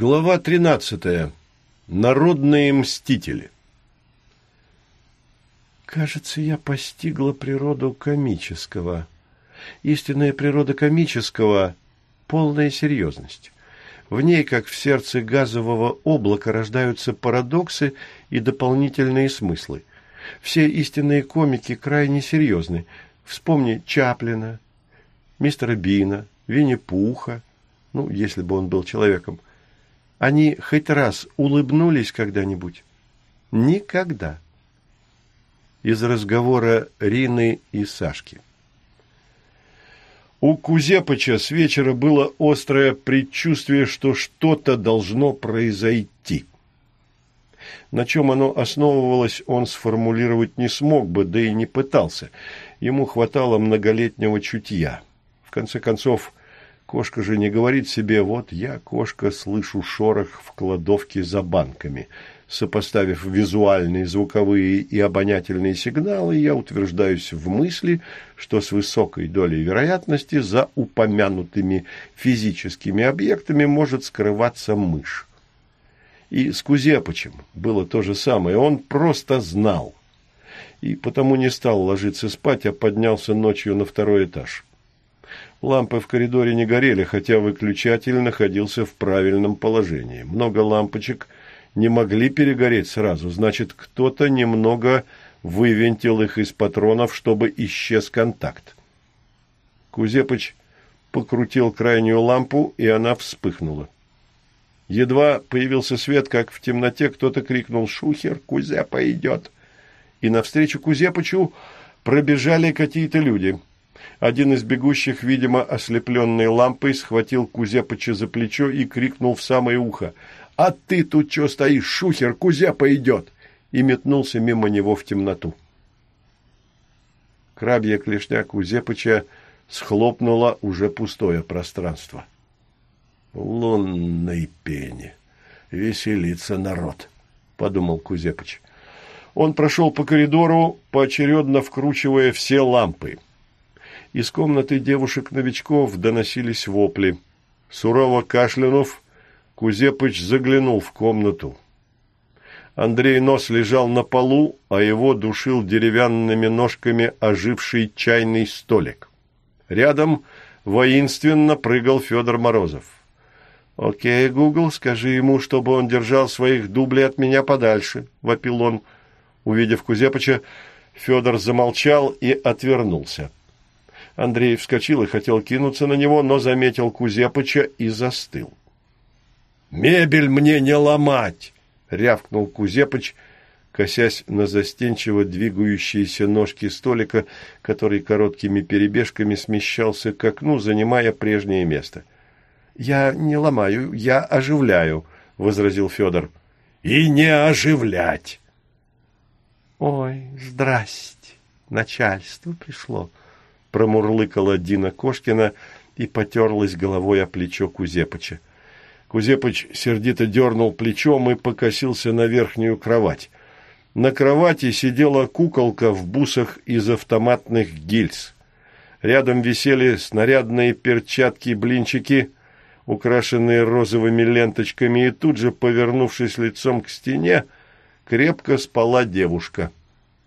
Глава 13. Народные мстители. Кажется, я постигла природу комического. Истинная природа комического – полная серьезность. В ней, как в сердце газового облака, рождаются парадоксы и дополнительные смыслы. Все истинные комики крайне серьезны. Вспомни Чаплина, мистера Бина, Винни-Пуха, ну, если бы он был человеком. Они хоть раз улыбнулись когда-нибудь? Никогда. Из разговора Рины и Сашки. У Кузепыча с вечера было острое предчувствие, что что-то должно произойти. На чем оно основывалось, он сформулировать не смог бы, да и не пытался. Ему хватало многолетнего чутья. В конце концов, Кошка же не говорит себе, вот я, кошка, слышу шорох в кладовке за банками. Сопоставив визуальные, звуковые и обонятельные сигналы, я утверждаюсь в мысли, что с высокой долей вероятности за упомянутыми физическими объектами может скрываться мышь. И с Кузепычем было то же самое, он просто знал. И потому не стал ложиться спать, а поднялся ночью на второй этаж. Лампы в коридоре не горели, хотя выключатель находился в правильном положении. Много лампочек не могли перегореть сразу, значит, кто-то немного вывинтил их из патронов, чтобы исчез контакт. Кузепыч покрутил крайнюю лампу, и она вспыхнула. Едва появился свет, как в темноте кто-то крикнул «Шухер, Кузепа идет!» И навстречу Кузепычу пробежали какие-то люди – один из бегущих, видимо, ослепленной лампой, схватил Кузепыча за плечо и крикнул в самое ухо. «А ты тут что стоишь, шухер, Кузепа идет!» и метнулся мимо него в темноту. Крабья клешня Кузепыча схлопнула уже пустое пространство. «Лунной пени! Веселится народ!» — подумал Кузепыч. Он прошел по коридору, поочередно вкручивая все лампы. Из комнаты девушек-новичков доносились вопли. Сурово кашлянув, Кузепыч заглянул в комнату. Андрей Нос лежал на полу, а его душил деревянными ножками оживший чайный столик. Рядом воинственно прыгал Федор Морозов. «Окей, Гугл, скажи ему, чтобы он держал своих дублей от меня подальше», — вопил он. Увидев Кузепыча, Федор замолчал и отвернулся. Андрей вскочил и хотел кинуться на него, но заметил Кузепыча и застыл. «Мебель мне не ломать!» — рявкнул Кузепыч, косясь на застенчиво двигающиеся ножки столика, который короткими перебежками смещался к окну, занимая прежнее место. «Я не ломаю, я оживляю», — возразил Федор. «И не оживлять!» «Ой, здрасте, начальство пришло», промурлыкала Дина Кошкина и потерлась головой о плечо Кузепыча. Кузепыч сердито дернул плечом и покосился на верхнюю кровать. На кровати сидела куколка в бусах из автоматных гильз. Рядом висели снарядные перчатки-блинчики, украшенные розовыми ленточками, и тут же, повернувшись лицом к стене, крепко спала девушка.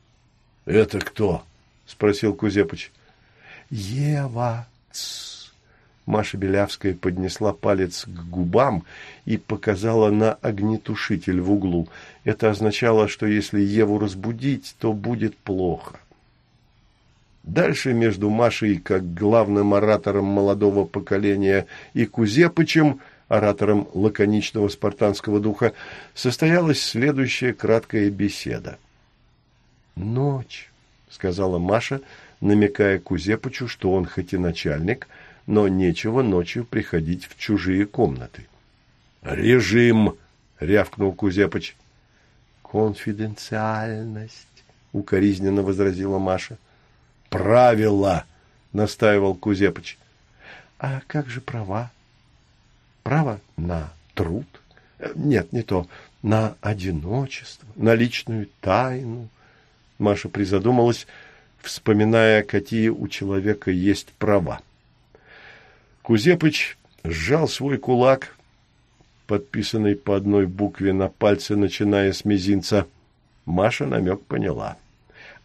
— Это кто? — спросил Кузепыч. «Ева!» Маша Белявская поднесла палец к губам и показала на огнетушитель в углу. Это означало, что если Еву разбудить, то будет плохо. Дальше между Машей, как главным оратором молодого поколения, и Кузепычем, оратором лаконичного спартанского духа, состоялась следующая краткая беседа. «Ночь», — сказала Маша, — намекая Кузепычу, что он хоть и начальник, но нечего ночью приходить в чужие комнаты. «Режим!» — рявкнул Кузепыч. «Конфиденциальность!» — укоризненно возразила Маша. «Правила!» — настаивал Кузепыч. «А как же права?» «Право на труд?» «Нет, не то. На одиночество, на личную тайну». Маша призадумалась, вспоминая, какие у человека есть права. Кузепыч сжал свой кулак, подписанный по одной букве на пальце, начиная с мизинца. Маша намек поняла.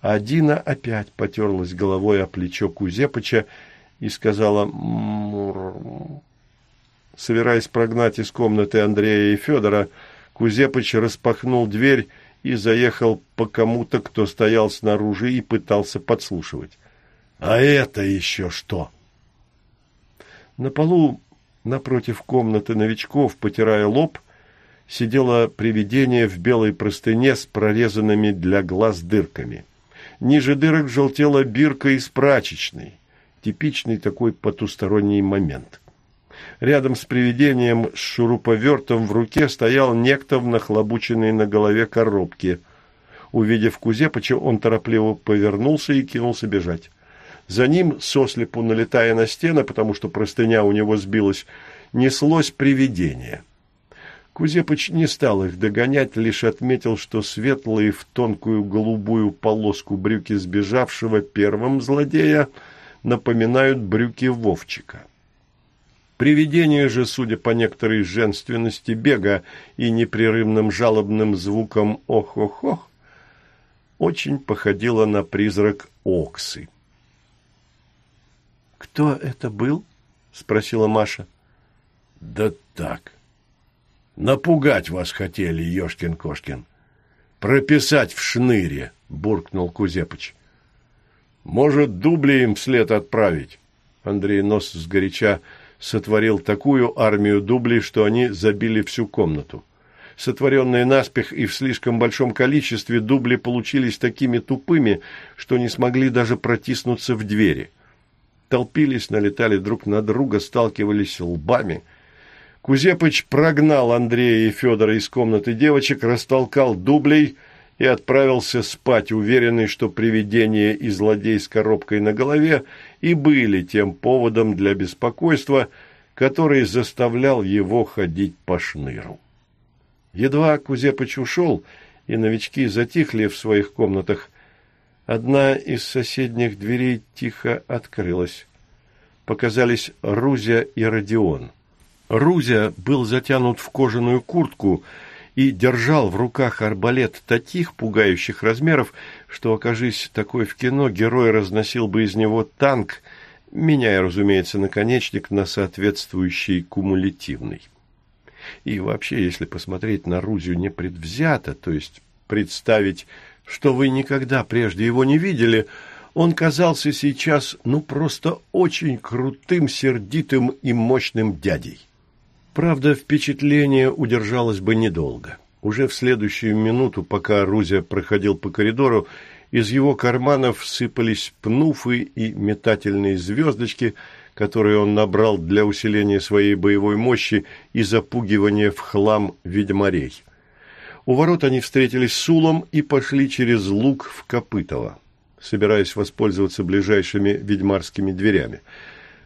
А Дина опять потерлась головой о плечо Кузепыча и сказала «Мур». Собираясь прогнать из комнаты Андрея и Федора, Кузепыч распахнул дверь и заехал по кому-то, кто стоял снаружи и пытался подслушивать. «А это еще что?» На полу напротив комнаты новичков, потирая лоб, сидело привидение в белой простыне с прорезанными для глаз дырками. Ниже дырок желтела бирка из прачечной. Типичный такой потусторонний момент. Рядом с привидением с шуруповертом в руке стоял некто в нахлобученной на голове коробке. Увидев Кузепыча, он торопливо повернулся и кинулся бежать. За ним, сослепу налетая на стены, потому что простыня у него сбилась, неслось привидение. Кузепыч не стал их догонять, лишь отметил, что светлые в тонкую голубую полоску брюки сбежавшего первым злодея напоминают брюки Вовчика. Привидение же, судя по некоторой женственности бега и непрерывным жалобным звукам «ох-ох-ох», очень походило на призрак Оксы. «Кто это был?» — спросила Маша. «Да так. Напугать вас хотели, Ёшкин-Кошкин. Прописать в шныре», — буркнул Кузепыч. «Может, дубли им вслед отправить?» Андрей Нос сгоряча сотворил такую армию дублей, что они забили всю комнату. Сотворенные наспех и в слишком большом количестве дубли получились такими тупыми, что не смогли даже протиснуться в двери толпились, налетали друг на друга, сталкивались лбами. Кузепыч прогнал Андрея и Федора из комнаты девочек, растолкал дублей и отправился спать, уверенный, что привидение и злодей с коробкой на голове и были тем поводом для беспокойства, который заставлял его ходить по шныру. Едва Кузепыч ушел, и новички затихли в своих комнатах, Одна из соседних дверей тихо открылась. Показались Рузя и Родион. Рузя был затянут в кожаную куртку и держал в руках арбалет таких пугающих размеров, что, окажись такой в кино, герой разносил бы из него танк, меняя, разумеется, наконечник на соответствующий кумулятивный. И вообще, если посмотреть на Рузю непредвзято, то есть представить что вы никогда прежде его не видели, он казался сейчас, ну, просто очень крутым, сердитым и мощным дядей. Правда, впечатление удержалось бы недолго. Уже в следующую минуту, пока Рузя проходил по коридору, из его карманов сыпались пнуфы и метательные звездочки, которые он набрал для усиления своей боевой мощи и запугивания в хлам ведьмарей. У ворот они встретились с Улом и пошли через луг в Копытово, собираясь воспользоваться ближайшими ведьмарскими дверями.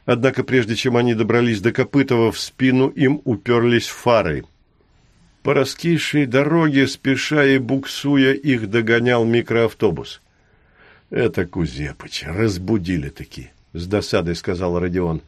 Однако прежде чем они добрались до Копытова, в спину им уперлись фары. По раскисшей дороге, спеша и буксуя, их догонял микроавтобус. «Это Кузепыч, разбудили-таки», — с досадой сказал Родион.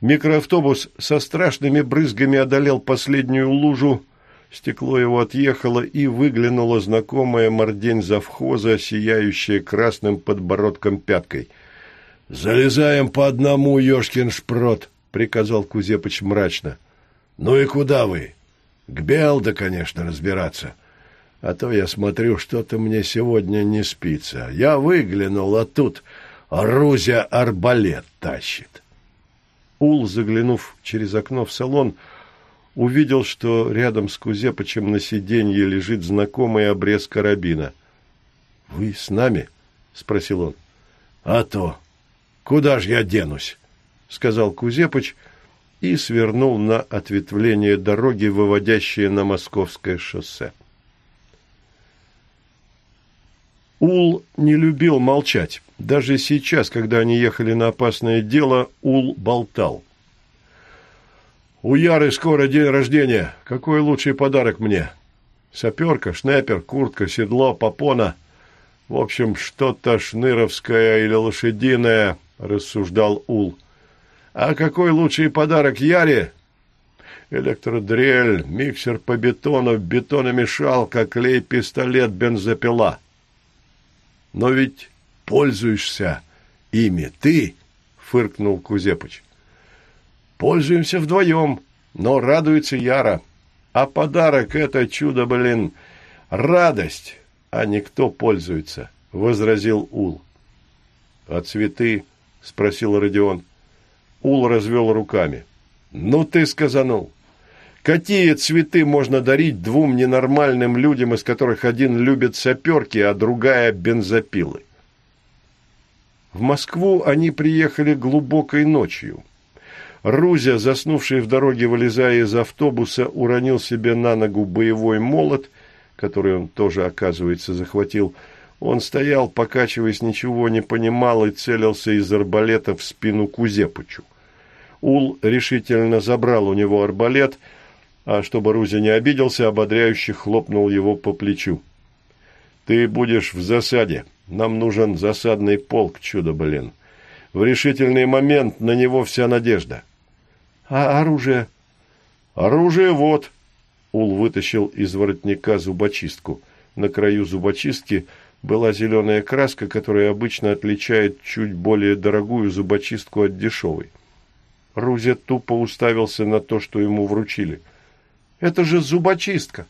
Микроавтобус со страшными брызгами одолел последнюю лужу, Стекло его отъехало, и выглянула знакомая мордень завхоза, сияющая красным подбородком пяткой. — Залезаем по одному, ешкин шпрот, — приказал Кузепыч мрачно. — Ну и куда вы? К Белда, конечно, разбираться. А то я смотрю, что-то мне сегодня не спится. Я выглянул, а тут Рузя арбалет тащит. Ул, заглянув через окно в салон, — увидел, что рядом с Кузепычем на сиденье лежит знакомый обрез карабина. — Вы с нами? — спросил он. — А то! Куда ж я денусь? — сказал Кузепыч и свернул на ответвление дороги, выводящее на московское шоссе. Ул не любил молчать. Даже сейчас, когда они ехали на опасное дело, Ул болтал. У Яры скоро день рождения. Какой лучший подарок мне? Саперка, шнепер, куртка, седло, попона. В общем, что-то шныровское или лошадиное, рассуждал Ул. А какой лучший подарок Яре? Электродрель, миксер по бетону, бетономешалка, клей, пистолет, бензопила. Но ведь пользуешься ими ты, фыркнул Кузепыч. Пользуемся вдвоем, но радуется Яра. А подарок — это чудо, блин, радость, а не кто пользуется, — возразил Ул. — А цветы? — спросил Родион. Ул развел руками. — Ну ты сказанул. Какие цветы можно дарить двум ненормальным людям, из которых один любит саперки, а другая – бензопилы? В Москву они приехали глубокой ночью. Рузя, заснувший в дороге, вылезая из автобуса, уронил себе на ногу боевой молот, который он тоже, оказывается, захватил. Он стоял, покачиваясь, ничего не понимал и целился из арбалета в спину Кузепычу. Ул решительно забрал у него арбалет – а чтобы Рузя не обиделся, ободряюще хлопнул его по плечу. «Ты будешь в засаде. Нам нужен засадный полк, чудо, блин. В решительный момент на него вся надежда». «А оружие?» «Оружие вот». Ул вытащил из воротника зубочистку. На краю зубочистки была зеленая краска, которая обычно отличает чуть более дорогую зубочистку от дешевой. Рузя тупо уставился на то, что ему вручили – это же зубочистка.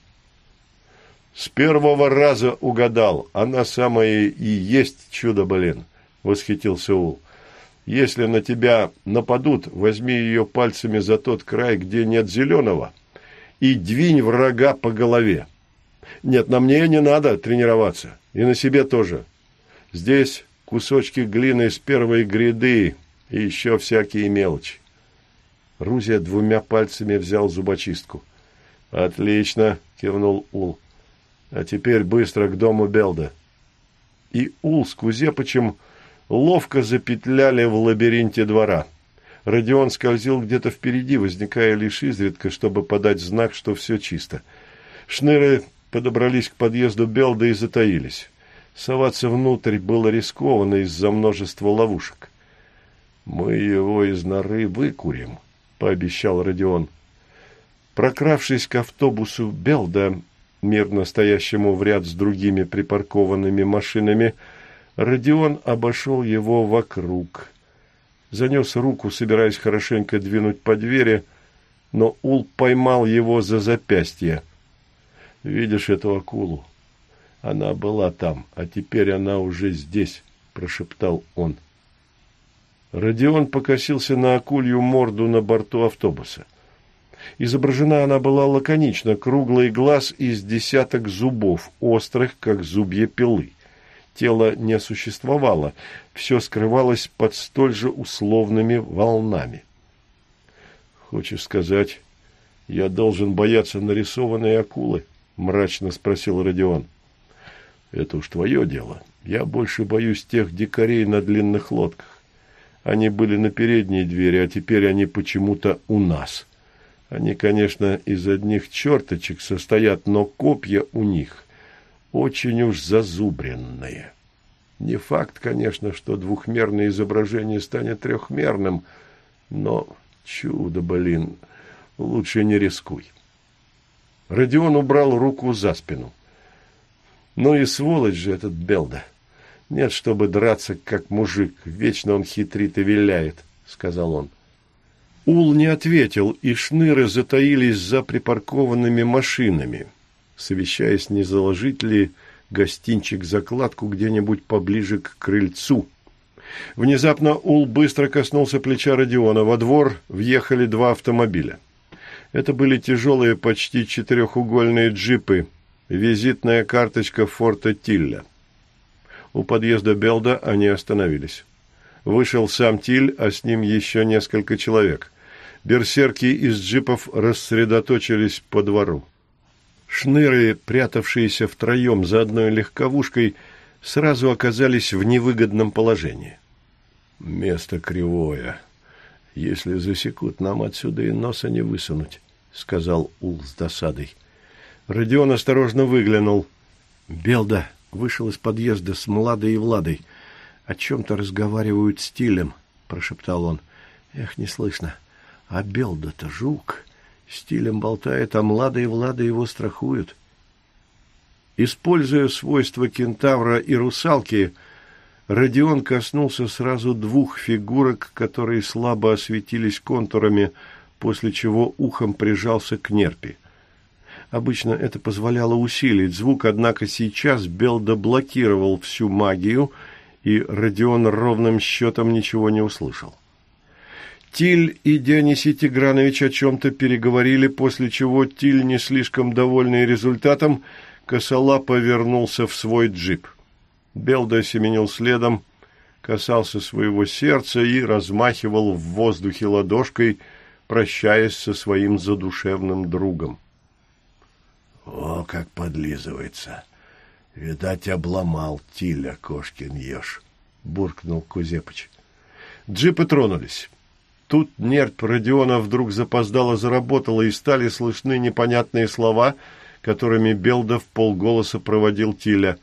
С первого раза угадал. Она самая и есть чудо, блин, восхитился Ул. Если на тебя нападут, возьми ее пальцами за тот край, где нет зеленого, и двинь врага по голове. Нет, на мне не надо тренироваться, и на себе тоже. Здесь кусочки глины с первой гряды и еще всякие мелочи. Рузия двумя пальцами взял зубочистку. «Отлично!» – кивнул Ул. «А теперь быстро к дому Белда». И Ул с Кузепычем ловко запетляли в лабиринте двора. Родион скользил где-то впереди, возникая лишь изредка, чтобы подать знак, что все чисто. Шныры подобрались к подъезду Белда и затаились. Соваться внутрь было рискованно из-за множества ловушек. «Мы его из норы выкурим», — пообещал Родион. Прокравшись к автобусу Белда, мирно стоящему в ряд с другими припаркованными машинами, Родион обошел его вокруг. Занес руку, собираясь хорошенько двинуть по двери, но Ул поймал его за запястье. «Видишь эту акулу? Она была там, а теперь она уже здесь», — прошептал он. Родион покосился на акулью морду на борту автобуса. Изображена она была лаконично, круглый глаз из десяток зубов, острых, как зубья пилы. Тело не существовало, все скрывалось под столь же условными волнами. «Хочешь сказать, я должен бояться нарисованной акулы?» – мрачно спросил Родион. «Это уж твое дело. Я больше боюсь тех дикарей на длинных лодках. Они были на передней двери, а теперь они почему-то у нас». Они, конечно, из одних черточек состоят, но копья у них очень уж зазубренные. Не факт, конечно, что двухмерное изображение станет трехмерным, но чудо, блин, лучше не рискуй. Родион убрал руку за спину. Ну и сволочь же этот Белда. Нет, чтобы драться, как мужик, вечно он хитрит и виляет, — сказал он. Ул не ответил, и шныры затаились за припаркованными машинами, совещаясь, не заложить ли гостинчик-закладку где-нибудь поближе к крыльцу. Внезапно Ул быстро коснулся плеча Родиона. Во двор въехали два автомобиля. Это были тяжелые, почти четырехугольные джипы, визитная карточка форта Тилля. У подъезда Белда они остановились. Вышел сам Тиль, а с ним еще несколько человек. Берсерки из джипов рассредоточились по двору. Шныры, прятавшиеся втроем за одной легковушкой, сразу оказались в невыгодном положении. «Место кривое. Если засекут, нам отсюда и носа не высунуть», — сказал Ул с досадой. Родион осторожно выглянул. Белда вышел из подъезда с Младой и Владой. «О чем-то разговаривают стилем», — прошептал он. «Эх, не слышно». А Белда-то жук. Стилем болтает, а Млада и Влада его страхуют. Используя свойства кентавра и русалки, Родион коснулся сразу двух фигурок, которые слабо осветились контурами, после чего ухом прижался к нерпи. Обычно это позволяло усилить звук, однако сейчас Белда блокировал всю магию, и Родион ровным счетом ничего не услышал. Тиль и Дионисий Тигранович о чем-то переговорили, после чего Тиль, не слишком довольный результатом, косолапо вернулся в свой джип. Белда семенил следом, касался своего сердца и размахивал в воздухе ладошкой, прощаясь со своим задушевным другом. О, как подлизывается! Видать, обломал Тиля кошкин еж, — буркнул Кузепыч. Джипы тронулись. Тут нерп Родиона вдруг запоздало заработала, и стали слышны непонятные слова, которыми Белда в полголоса проводил Тиля.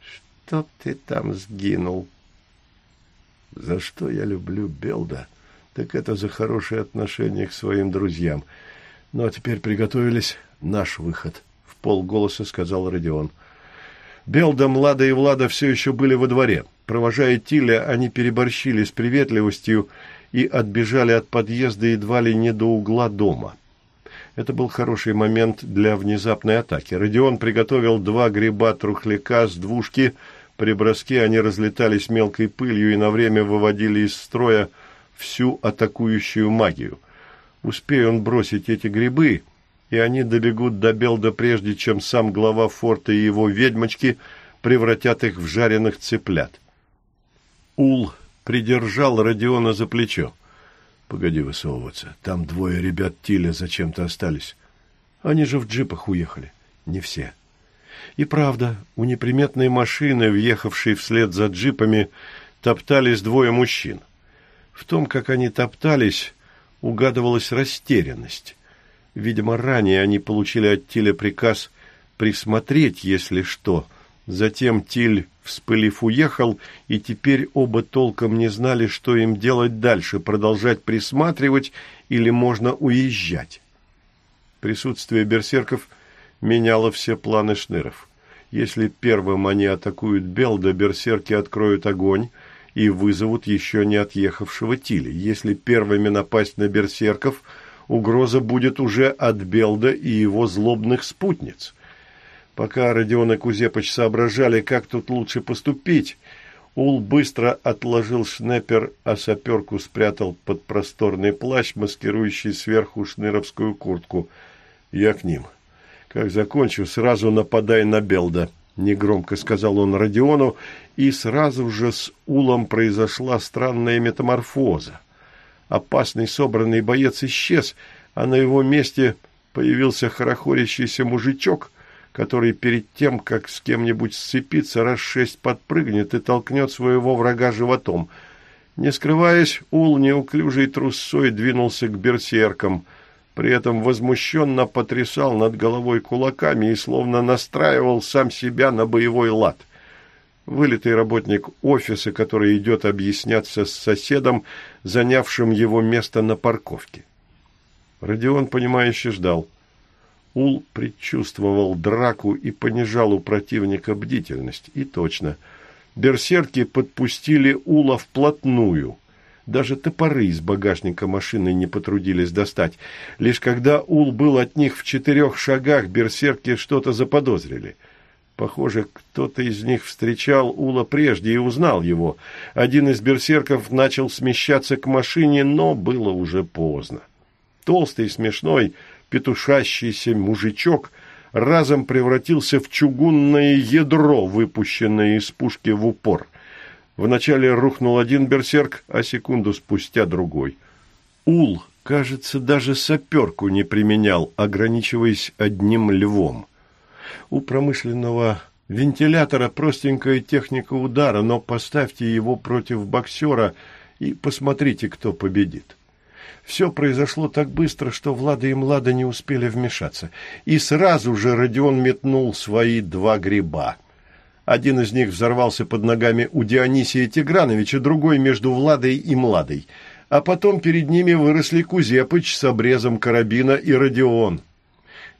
«Что ты там сгинул?» «За что я люблю Белда?» Так это за хорошее отношение к своим друзьям. Ну, а теперь приготовились. Наш выход полголоса сказал Родион. Белда, Млада и Влада все еще были во дворе. Провожая Тиля, они переборщили с приветливостью и отбежали от подъезда едва ли не до угла дома. Это был хороший момент для внезапной атаки. Родион приготовил два гриба трухляка с двушки. При броске они разлетались мелкой пылью и на время выводили из строя всю атакующую магию. Успея он бросить эти грибы, и они добегут до Белда, прежде чем сам глава форта и его ведьмочки превратят их в жареных цыплят. Ул придержал Родиона за плечо. «Погоди высовываться. Там двое ребят Тиля зачем-то остались. Они же в джипах уехали. Не все». И правда, у неприметной машины, въехавшей вслед за джипами, топтались двое мужчин. В том, как они топтались, угадывалась растерянность. Видимо, ранее они получили от Тиля приказ присмотреть, если что. Затем Тиль, вспылив, уехал, и теперь оба толком не знали, что им делать дальше, продолжать присматривать или можно уезжать. Присутствие берсерков меняло все планы шныров. Если первым они атакуют Белда, берсерки откроют огонь и вызовут еще не отъехавшего Тиля. Если первыми напасть на берсерков – угроза будет уже от Белда и его злобных спутниц. Пока Родион и Кузепыч соображали, как тут лучше поступить, Ул быстро отложил шнепер, а саперку спрятал под просторный плащ, маскирующий сверху шныровскую куртку. Я к ним. Как закончу, сразу нападай на Белда, — негромко сказал он Родиону, и сразу же с Улом произошла странная метаморфоза опасный собранный боец исчез, а на его месте появился хорохорящийся мужичок, который перед тем, как с кем-нибудь сцепиться, раз шесть подпрыгнет и толкнет своего врага животом. Не скрываясь, Ул неуклюжей трусцой двинулся к берсеркам, при этом возмущенно потрясал над головой кулаками и словно настраивал сам себя на боевой лад — Вылитый работник офиса, который идет объясняться с соседом, занявшим его место на парковке. Родион, понимающе ждал. Ул предчувствовал драку и понижал у противника бдительность. И точно. Берсерки подпустили Ула вплотную. Даже топоры из багажника машины не потрудились достать. Лишь когда Ул был от них в четырех шагах, берсерки что-то заподозрили – Похоже, кто-то из них встречал Ула прежде и узнал его. Один из берсерков начал смещаться к машине, но было уже поздно. Толстый, смешной, петушащийся мужичок разом превратился в чугунное ядро, выпущенное из пушки в упор. Вначале рухнул один берсерк, а секунду спустя другой. Ул, кажется, даже саперку не применял, ограничиваясь одним львом. У промышленного вентилятора простенькая техника удара, но поставьте его против боксера и посмотрите, кто победит. Все произошло так быстро, что Влада и Млада не успели вмешаться. И сразу же Родион метнул свои два гриба. Один из них взорвался под ногами у Дионисия Тиграновича, другой между Владой и Младой. а потом перед ними выросли Кузепыч с обрезом карабина и Родион.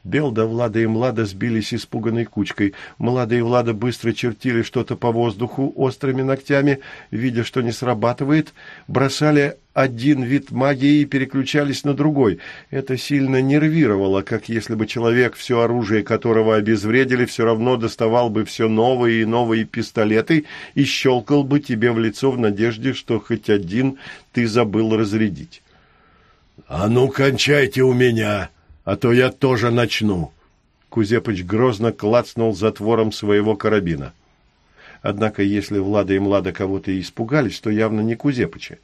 Белда, Влада и Млада сбились испуганной кучкой. Млада и Влада быстро чертили что-то по воздуху острыми ногтями, видя, что не срабатывает, бросали один вид магии и переключались на другой. Это сильно нервировало, как если бы человек, все оружие которого обезвредили, все равно доставал бы все новые и новые пистолеты и щелкал бы тебе в лицо в надежде, что хоть один ты забыл разрядить. «А ну, кончайте у меня!» А то я тоже начну. Кузепыч грозно клацнул затвором своего карабина. Однако, если Влада и Млада кого-то испугались, то явно не Кузепыча.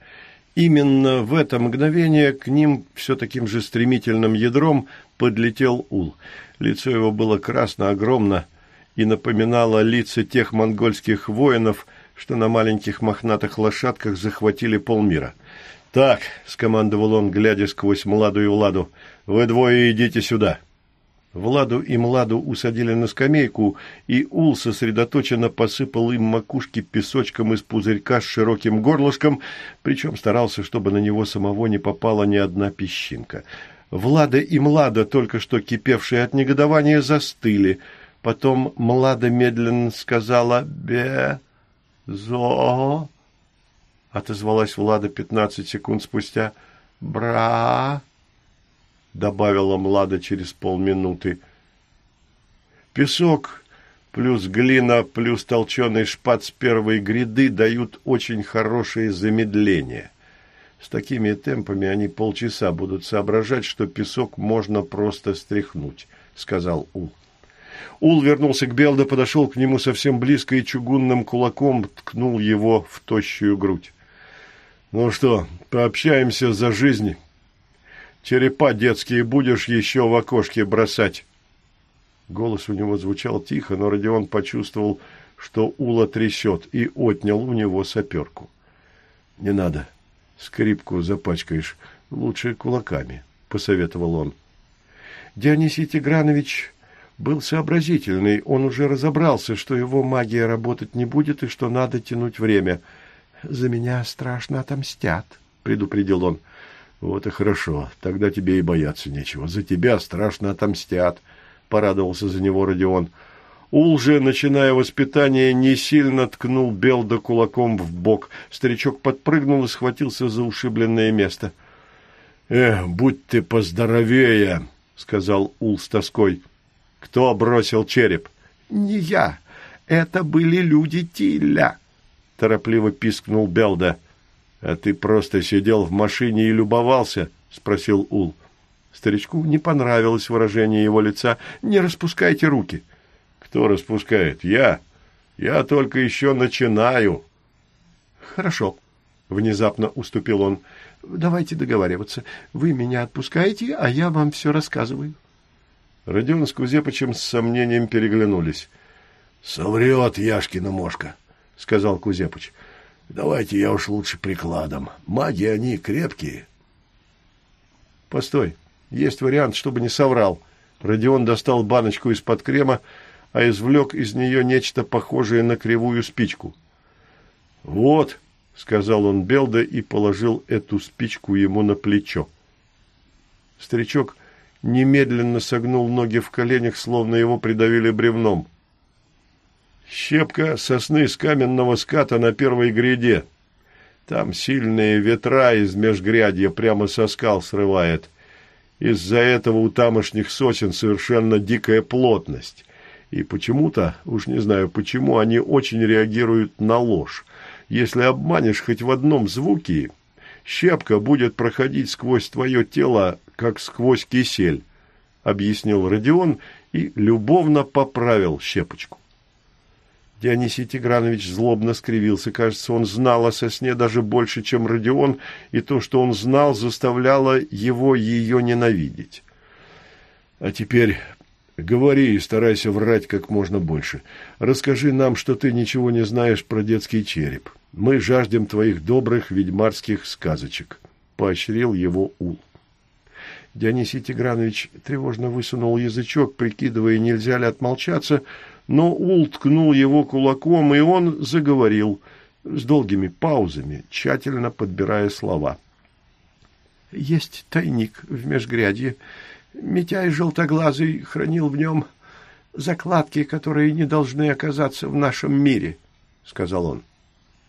Именно в это мгновение к ним все таким же стремительным ядром подлетел Ул. Лицо его было красно, огромно и напоминало лица тех монгольских воинов, что на маленьких мохнатых лошадках захватили полмира. «Так», — скомандовал он, глядя сквозь Младу и Владу, — «вы двое идите сюда». Владу и Младу усадили на скамейку, и Ул сосредоточенно посыпал им макушки песочком из пузырька с широким горлышком, причем старался, чтобы на него самого не попала ни одна песчинка. Влада и Млада, только что кипевшие от негодования, застыли. Потом Млада медленно сказала «бе-зо», отозвалась Влада пятнадцать секунд спустя. «Бра!» — добавила Млада через полминуты. Песок плюс глина плюс толченый шпат с первой гряды дают очень хорошее замедление. С такими темпами они полчаса будут соображать, что песок можно просто стряхнуть, — сказал Ул. Ул вернулся к Белде, подошел к нему совсем близко и чугунным кулаком ткнул его в тощую грудь. Ну что, пообщаемся за жизнь. Черепа детские будешь еще в окошке бросать. Голос у него звучал тихо, но Родион почувствовал, что Ула трясет, и отнял у него саперку. — Не надо. Скрипку запачкаешь. Лучше кулаками, — посоветовал он. Дионисий Тигранович был сообразительный. Он уже разобрался, что его магия работать не будет и что надо тянуть время — за меня страшно отомстят, предупредил он. Вот и хорошо, тогда тебе и бояться нечего. За тебя страшно отомстят, порадовался за него Родион. Ул же, начиная воспитание, не сильно ткнул Белда кулаком в бок. Старичок подпрыгнул и схватился за ушибленное место. «Эх, будь ты поздоровее!» — сказал Ул с тоской. «Кто бросил череп?» «Не я. Это были люди Тилля», торопливо пискнул Белда. «А ты просто сидел в машине и любовался?» — спросил Ул. Старичку не понравилось выражение его лица. «Не распускайте руки». «Кто распускает? Я. Я только еще начинаю». «Хорошо», — внезапно уступил он. «Давайте договариваться. Вы меня отпускаете, а я вам все рассказываю». Родион с Кузепычем с сомнением переглянулись. «Соврет Яшкина мошка», — сказал Кузепыч. — Давайте я уж лучше прикладом. Маги они крепкие. — Постой, есть вариант, чтобы не соврал. Родион достал баночку из-под крема, а извлек из нее нечто похожее на кривую спичку. — Вот, — сказал он Белда и положил эту спичку ему на плечо. Старичок немедленно согнул ноги в коленях, словно его придавили бревном. — Щепка сосны с каменного ската на первой гряде. Там сильные ветра из межгрядья прямо со скал срывает. Из-за этого у тамошних сосен совершенно дикая плотность. И почему-то, уж не знаю почему, они очень реагируют на ложь. Если обманешь хоть в одном звуке, щепка будет проходить сквозь твое тело, как сквозь кисель, — объяснил Родион и любовно поправил щепочку. Дионисий Тигранович злобно скривился. Кажется, он знал о сосне даже больше, чем Родион, и то, что он знал, заставляло его ее ненавидеть. А теперь говори и старайся врать как можно больше. Расскажи нам, что ты ничего не знаешь про детский череп. Мы жаждем твоих добрых ведьмарских сказочек, — поощрил его Ул. Дионисий Тигранович тревожно высунул язычок, прикидывая, нельзя ли отмолчаться, — но Ул ткнул его кулаком, и он заговорил с долгими паузами, тщательно подбирая слова. есть тайник в межгрядье. Митяй желтоглазый хранил в нем закладки, которые не должны оказаться в нашем мире, — сказал он.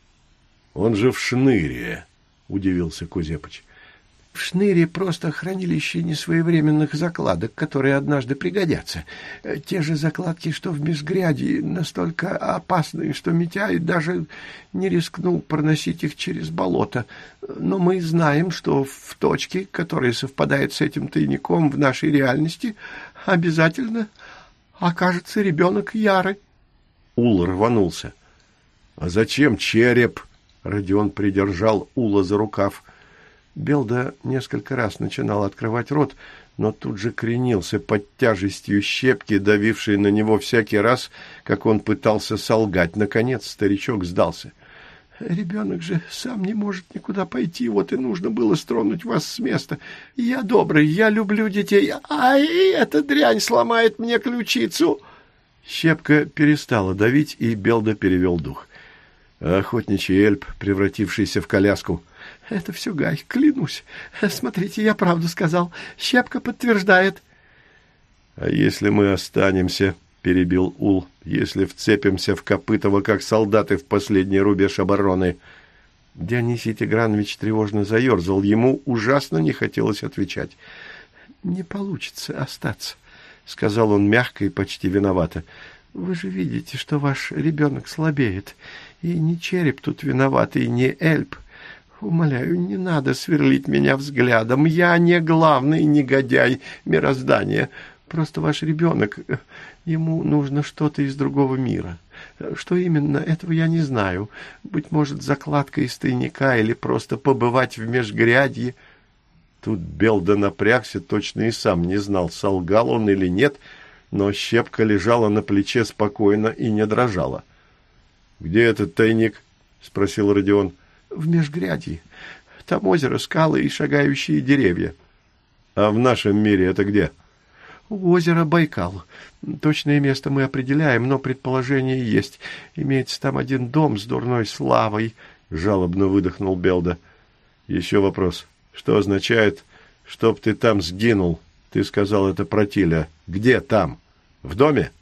— Он же в шныре, — удивился Кузепыч. В шныре просто хранилище несвоевременных закладок, которые однажды пригодятся. Те же закладки, что в Межгряде, настолько опасные, что Митяй даже не рискнул проносить их через болото. Но мы знаем, что в точке, которая совпадает с этим тайником в нашей реальности, обязательно окажется ребенок Яры. Ул рванулся. — А зачем череп? — Родион придержал Ула за рукав. Белда несколько раз начинал открывать рот, но тут же кренился под тяжестью щепки, давившей на него всякий раз, как он пытался солгать. Наконец старичок сдался. «Ребенок же сам не может никуда пойти, вот и нужно было стронуть вас с места. Я добрый, я люблю детей, а эта дрянь сломает мне ключицу!» Щепка перестала давить, и Белда перевел дух. Охотничий эльп, превратившийся в коляску, это все Гай, клянусь. Смотрите, я правду сказал. Щепка подтверждает. — А если мы останемся, — перебил Ул, — если вцепимся в Копытово, как солдаты в последний рубеж обороны? Дионисий Тигранович тревожно заерзал. Ему ужасно не хотелось отвечать. — Не получится остаться, — сказал он мягко и почти виновато. — Вы же видите, что ваш ребенок слабеет. И не череп тут виноват, и не эльп. — Умоляю, не надо сверлить меня взглядом. Я не главный негодяй мироздания. Просто ваш ребенок, ему нужно что-то из другого мира. Что именно, этого я не знаю. Быть может, закладка из тайника или просто побывать в межгрядье. Тут Белда напрягся, точно и сам не знал, солгал он или нет, но щепка лежала на плече спокойно и не дрожала. — Где этот тайник? — спросил Родион. — в Межгрядье. Там озеро, скалы и шагающие деревья. А в нашем мире это где? Озеро Байкал. Точное место мы определяем, но предположение есть. Имеется там один дом с дурной славой, — жалобно выдохнул Белда. Еще вопрос. Что означает, чтоб ты там сгинул? Ты сказал это про Тиля. Где там? В доме? —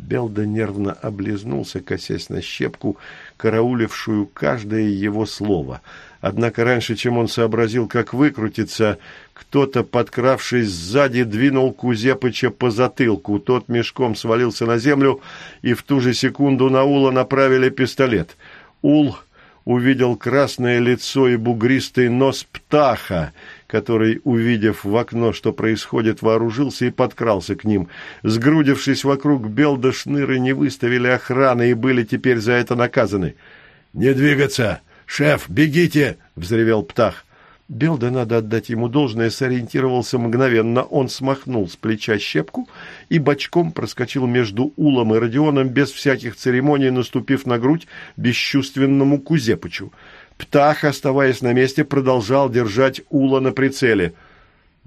Белда нервно облизнулся, косясь на щепку, караулившую каждое его слово. Однако раньше, чем он сообразил, как выкрутиться, кто-то, подкравшись сзади, двинул Кузепыча по затылку. Тот мешком свалился на землю, и в ту же секунду на Ула направили пистолет. Ул увидел красное лицо и бугристый нос птаха, который, увидев в окно, что происходит, вооружился и подкрался к ним. Сгрудившись вокруг Белда, шныры не выставили охраны и были теперь за это наказаны. «Не двигаться! Шеф, бегите!» — взревел птах. Белда, надо отдать ему должное, сориентировался мгновенно. Он смахнул с плеча щепку и бочком проскочил между Улом и Родионом без всяких церемоний, наступив на грудь бесчувственному Кузепычу. Птах, оставаясь на месте, продолжал держать Ула на прицеле.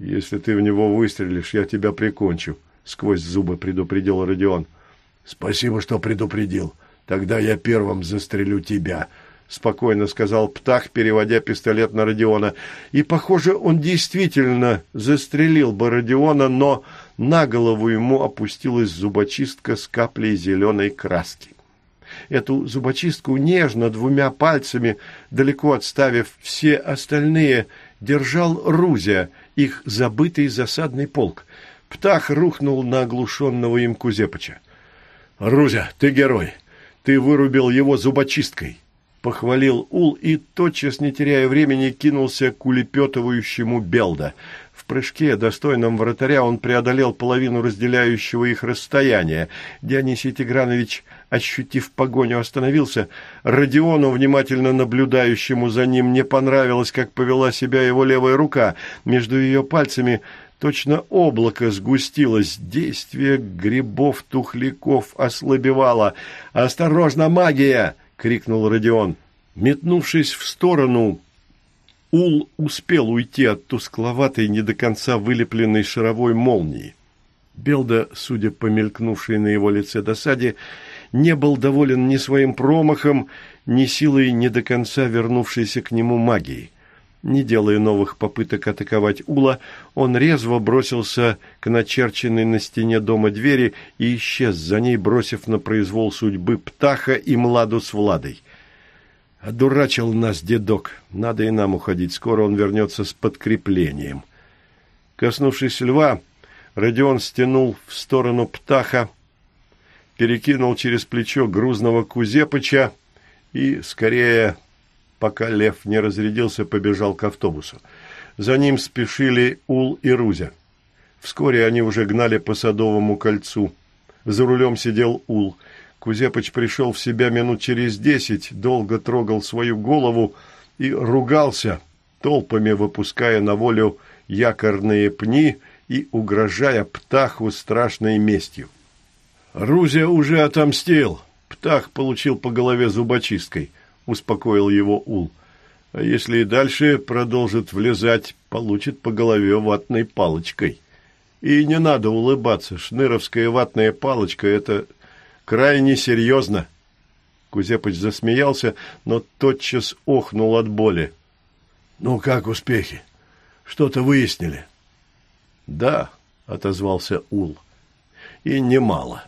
«Если ты в него выстрелишь, я тебя прикончу», — сквозь зубы предупредил Родион. «Спасибо, что предупредил. Тогда я первым застрелю тебя», — спокойно сказал Птах, переводя пистолет на Родиона. И, похоже, он действительно застрелил бы Родиона, но на голову ему опустилась зубочистка с каплей зеленой краски. Эту зубочистку нежно двумя пальцами, далеко отставив все остальные, держал Рузя, их забытый засадный полк. Птах рухнул на оглушенного им Кузепыча. «Рузя, ты герой! Ты вырубил его зубочисткой!» похвалил Ул и, тотчас не теряя времени, кинулся к улепетывающему Белда. В прыжке, достойном вратаря, он преодолел половину разделяющего их расстояния. Дионисий Тигранович, ощутив погоню, остановился. Родиону, внимательно наблюдающему за ним, не понравилось, как повела себя его левая рука. Между ее пальцами точно облако сгустилось. Действие грибов-тухляков ослабевало. «Осторожно, магия!» — крикнул Родион. Метнувшись в сторону, Ул успел уйти от тускловатой, не до конца вылепленной шаровой молнии. Белда, судя по мелькнувшей на его лице досаде, не был доволен ни своим промахом, ни силой не до конца вернувшейся к нему магии. Не делая новых попыток атаковать Ула, он резво бросился к начерченной на стене дома двери и исчез за ней, бросив на произвол судьбы Птаха и Младу с Владой. Одурачил нас дедок. Надо и нам уходить. Скоро он вернется с подкреплением. Коснувшись льва, Родион стянул в сторону Птаха, перекинул через плечо грузного Кузепыча и, скорее пока лев не разрядился, побежал к автобусу. За ним спешили Ул и Рузя. Вскоре они уже гнали по Садовому кольцу. За рулем сидел Ул. Кузепыч пришел в себя минут через десять, долго трогал свою голову и ругался, толпами выпуская на волю якорные пни и угрожая Птаху страшной местью. Рузя уже отомстил. Птах получил по голове зубочисткой –— успокоил его Ул. «А если и дальше продолжит влезать, получит по голове ватной палочкой. И не надо улыбаться, шныровская ватная палочка — это крайне серьезно». Кузепыч засмеялся, но тотчас охнул от боли. «Ну, как успехи? Что-то выяснили?» «Да», — отозвался Ул, — «и немало».